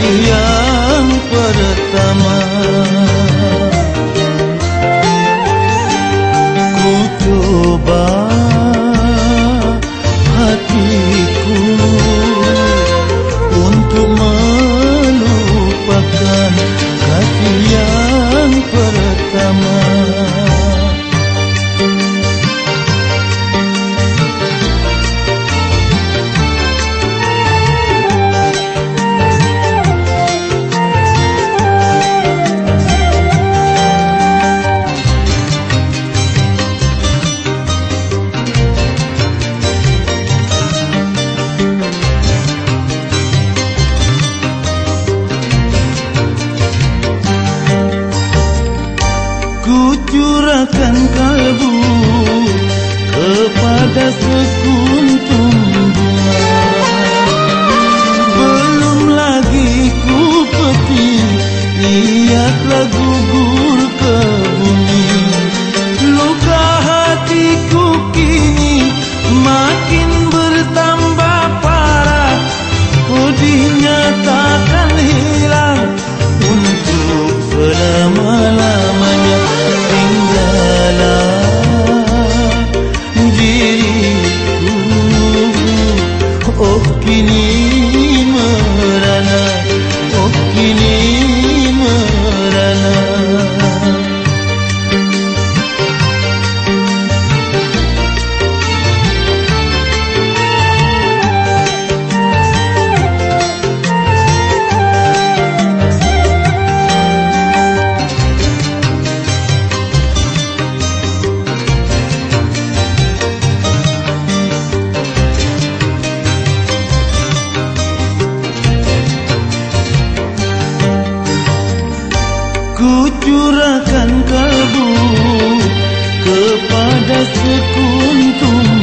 Yang pertama, ku coba. Ku curahkan kalbu kepada sekuntum.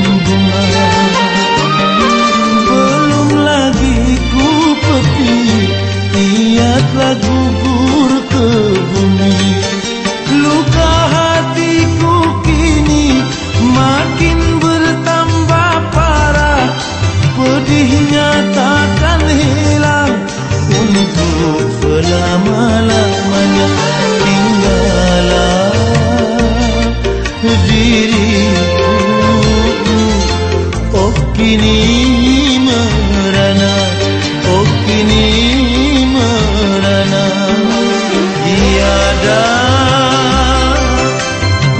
kini merana Oh kini merana. Tiada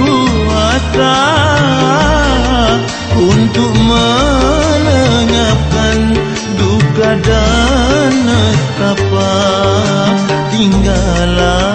kuasa Untuk melengapkan duka dan nestapa Tinggallah